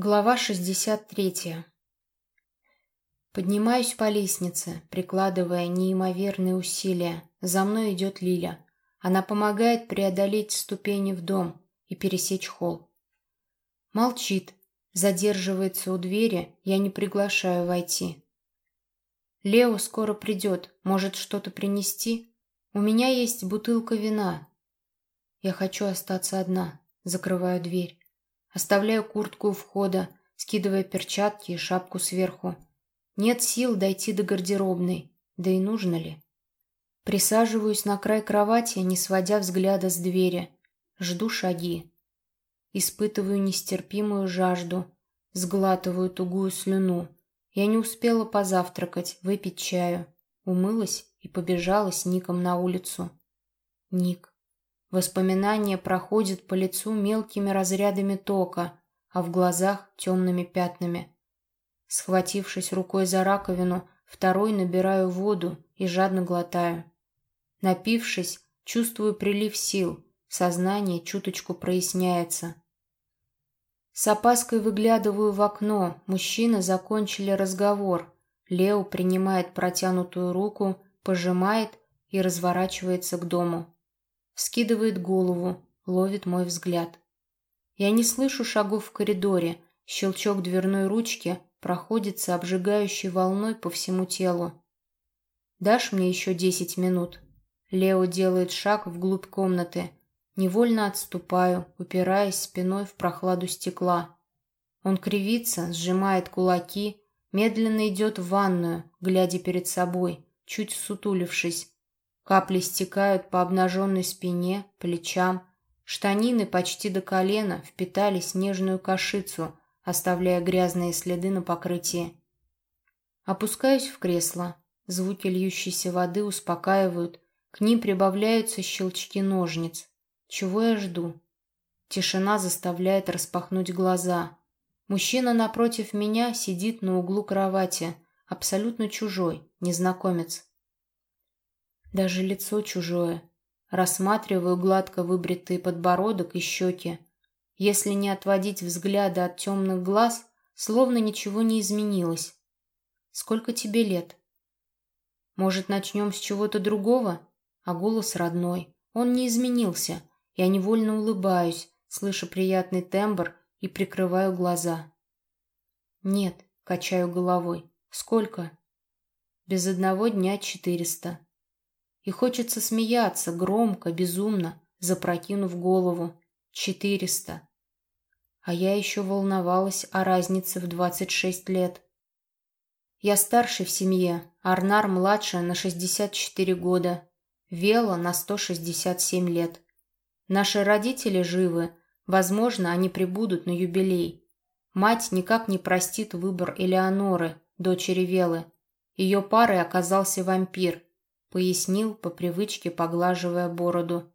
Глава 63. Поднимаюсь по лестнице, прикладывая неимоверные усилия. За мной идет Лиля. Она помогает преодолеть ступени в дом и пересечь холл. Молчит, задерживается у двери, я не приглашаю войти. Лео скоро придет, может что-то принести? У меня есть бутылка вина. Я хочу остаться одна, закрываю дверь. Оставляю куртку у входа, скидывая перчатки и шапку сверху. Нет сил дойти до гардеробной, да и нужно ли. Присаживаюсь на край кровати, не сводя взгляда с двери. Жду шаги. Испытываю нестерпимую жажду, сглатываю тугую слюну. Я не успела позавтракать, выпить чаю. Умылась и побежала с Ником на улицу. Ник. Воспоминания проходят по лицу мелкими разрядами тока, а в глазах темными пятнами. Схватившись рукой за раковину, второй набираю воду и жадно глотаю. Напившись, чувствую прилив сил, сознание чуточку проясняется. С опаской выглядываю в окно, мужчины закончили разговор. Лео принимает протянутую руку, пожимает и разворачивается к дому скидывает голову, ловит мой взгляд. Я не слышу шагов в коридоре, щелчок дверной ручки проходится обжигающей волной по всему телу. «Дашь мне еще десять минут?» Лео делает шаг вглубь комнаты. Невольно отступаю, упираясь спиной в прохладу стекла. Он кривится, сжимает кулаки, медленно идет в ванную, глядя перед собой, чуть сутулившись, Капли стекают по обнаженной спине, плечам. Штанины почти до колена впитали снежную кашицу, оставляя грязные следы на покрытии. Опускаюсь в кресло. Звуки льющейся воды успокаивают. К ним прибавляются щелчки ножниц. Чего я жду? Тишина заставляет распахнуть глаза. Мужчина напротив меня сидит на углу кровати, абсолютно чужой, незнакомец. Даже лицо чужое. Рассматриваю гладко выбритый подбородок и щеки. Если не отводить взгляда от темных глаз, словно ничего не изменилось. Сколько тебе лет? Может, начнем с чего-то другого? А голос родной. Он не изменился. Я невольно улыбаюсь, слыша приятный тембр и прикрываю глаза. Нет, качаю головой. Сколько? Без одного дня четыреста. И хочется смеяться громко, безумно, запрокинув голову. Четыреста. А я еще волновалась о разнице в двадцать шесть лет. Я старший в семье, Арнар младше на шестьдесят четыре года, Вела на сто шестьдесят семь лет. Наши родители живы, возможно, они прибудут на юбилей. Мать никак не простит выбор Элеоноры, дочери Велы. Ее парой оказался вампир – пояснил по привычке, поглаживая бороду.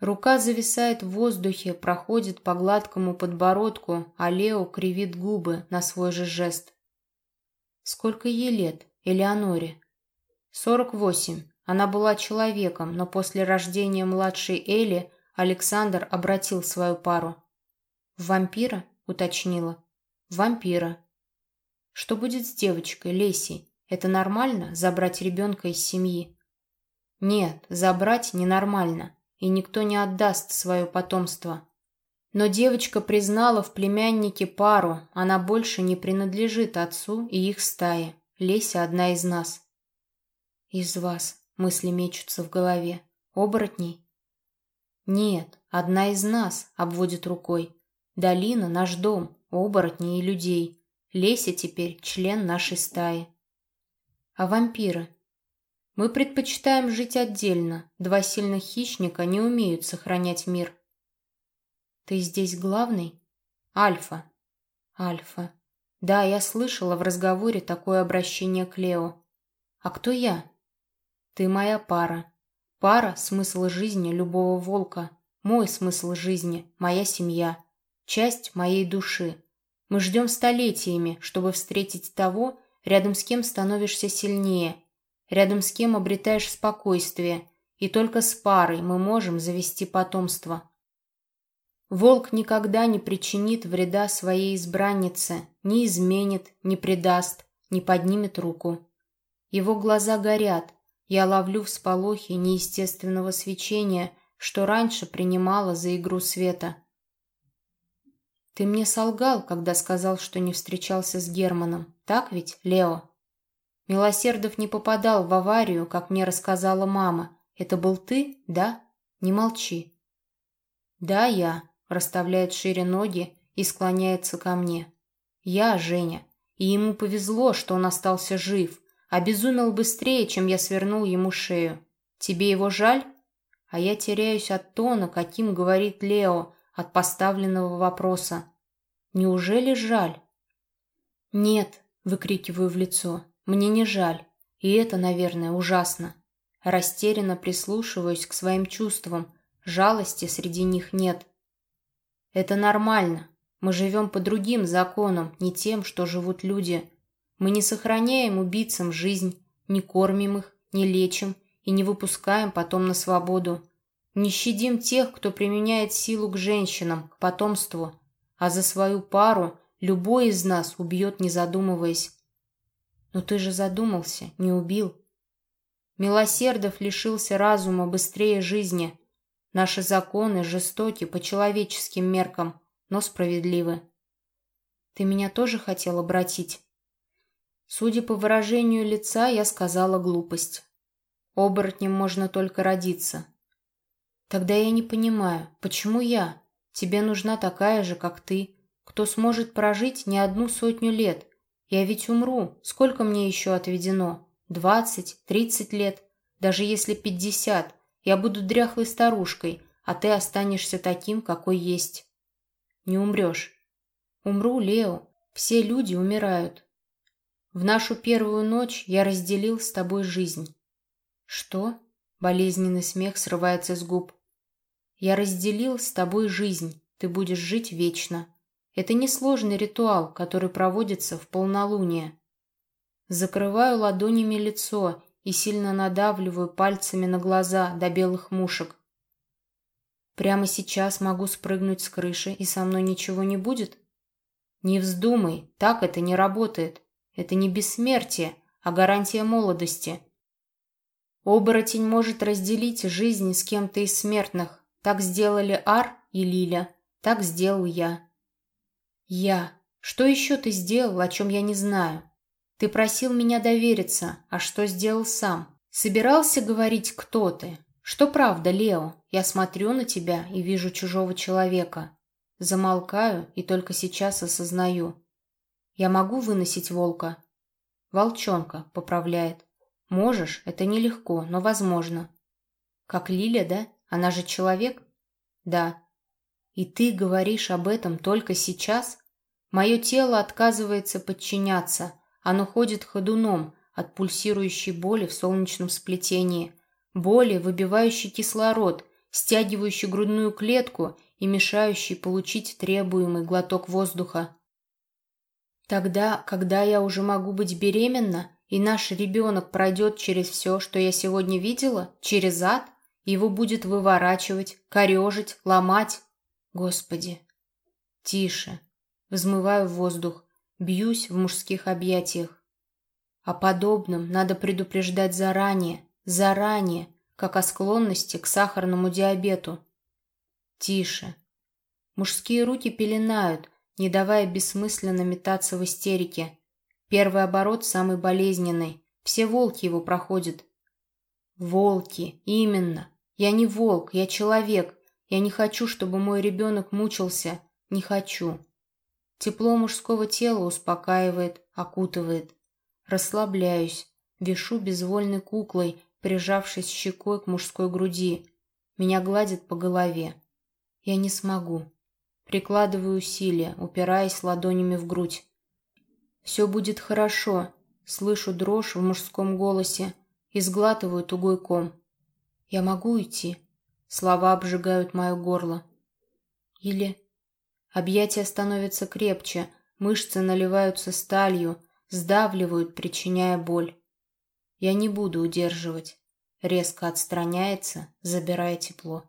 Рука зависает в воздухе, проходит по гладкому подбородку, а Лео кривит губы на свой же жест. Сколько ей лет, Элеоноре? Сорок восемь. Она была человеком, но после рождения младшей Эли Александр обратил свою пару. «Вампира?» — уточнила. «Вампира». «Что будет с девочкой, Лесей?» Это нормально – забрать ребенка из семьи? Нет, забрать ненормально, и никто не отдаст свое потомство. Но девочка признала в племяннике пару, она больше не принадлежит отцу и их стае. Леся одна из нас. Из вас, мысли мечутся в голове. Оборотней? Нет, одна из нас, обводит рукой. Долина – наш дом, оборотней и людей. Леся теперь член нашей стаи. А вампиры? Мы предпочитаем жить отдельно. Два сильных хищника не умеют сохранять мир. Ты здесь главный? Альфа. Альфа. Да, я слышала в разговоре такое обращение к Лео. А кто я? Ты моя пара. Пара – смысл жизни любого волка. Мой смысл жизни, моя семья. Часть моей души. Мы ждем столетиями, чтобы встретить того, рядом с кем становишься сильнее, рядом с кем обретаешь спокойствие, и только с парой мы можем завести потомство. Волк никогда не причинит вреда своей избраннице, не изменит, не предаст, не поднимет руку. Его глаза горят, я ловлю всполохи неестественного свечения, что раньше принимала за игру света. Ты мне солгал, когда сказал, что не встречался с Германом, так ведь, Лео? Милосердов не попадал в аварию, как мне рассказала мама. Это был ты, да? Не молчи. Да, я, расставляет шире ноги и склоняется ко мне. Я Женя, и ему повезло, что он остался жив, обезумел быстрее, чем я свернул ему шею. Тебе его жаль? А я теряюсь от тона, каким говорит Лео, от поставленного вопроса. Неужели жаль? Нет, выкрикиваю в лицо. Мне не жаль, и это, наверное, ужасно. Растерянно прислушиваюсь к своим чувствам. Жалости среди них нет. Это нормально. Мы живем по другим законам, не тем, что живут люди. Мы не сохраняем убийцам жизнь, не кормим их, не лечим и не выпускаем потом на свободу. Не щадим тех, кто применяет силу к женщинам, к потомству, а за свою пару любой из нас убьет, не задумываясь. Но ты же задумался, не убил. Милосердов лишился разума быстрее жизни. Наши законы жестоки по человеческим меркам, но справедливы. Ты меня тоже хотел обратить? Судя по выражению лица, я сказала глупость. Оборотнем можно только родиться. Тогда я не понимаю, почему я? Тебе нужна такая же, как ты, кто сможет прожить не одну сотню лет, я ведь умру. Сколько мне еще отведено? Двадцать, тридцать лет? Даже если пятьдесят. Я буду дряхлой старушкой, а ты останешься таким, какой есть. Не умрешь. Умру, Лео. Все люди умирают. В нашу первую ночь я разделил с тобой жизнь. Что? Болезненный смех срывается с губ. Я разделил с тобой жизнь. Ты будешь жить вечно. Это несложный ритуал, который проводится в полнолуние. Закрываю ладонями лицо и сильно надавливаю пальцами на глаза до белых мушек. Прямо сейчас могу спрыгнуть с крыши, и со мной ничего не будет? Не вздумай, так это не работает. Это не бессмертие, а гарантия молодости. Оборотень может разделить жизнь с кем-то из смертных. Так сделали Ар и Лиля, так сделал я. «Я. Что еще ты сделал, о чем я не знаю? Ты просил меня довериться, а что сделал сам? Собирался говорить, кто ты? Что правда, Лео? Я смотрю на тебя и вижу чужого человека. Замолкаю и только сейчас осознаю. Я могу выносить волка?» «Волчонка», — поправляет. «Можешь, это нелегко, но возможно». «Как Лиля, да? Она же человек?» «Да». И ты говоришь об этом только сейчас? Мое тело отказывается подчиняться. Оно ходит ходуном от пульсирующей боли в солнечном сплетении. Боли, выбивающей кислород, стягивающей грудную клетку и мешающей получить требуемый глоток воздуха. Тогда, когда я уже могу быть беременна, и наш ребенок пройдет через все, что я сегодня видела, через ад, его будет выворачивать, корежить, ломать, Господи. Тише. Взмываю в воздух, бьюсь в мужских объятиях. О подобном надо предупреждать заранее, заранее, как о склонности к сахарному диабету. Тише. Мужские руки пеленают, не давая бессмысленно метаться в истерике. Первый оборот самый болезненный. Все волки его проходят. Волки, именно. Я не волк, я человек, я не хочу, чтобы мой ребенок мучился. Не хочу. Тепло мужского тела успокаивает, окутывает. Расслабляюсь, вешу безвольной куклой, прижавшись щекой к мужской груди. Меня гладят по голове. Я не смогу. Прикладываю усилия, упираясь ладонями в грудь. «Все будет хорошо», — слышу дрожь в мужском голосе и сглатываю тугой ком. «Я могу уйти?» Слова обжигают мое горло. Или... Объятия становятся крепче, мышцы наливаются сталью, сдавливают, причиняя боль. Я не буду удерживать. Резко отстраняется, забирая тепло.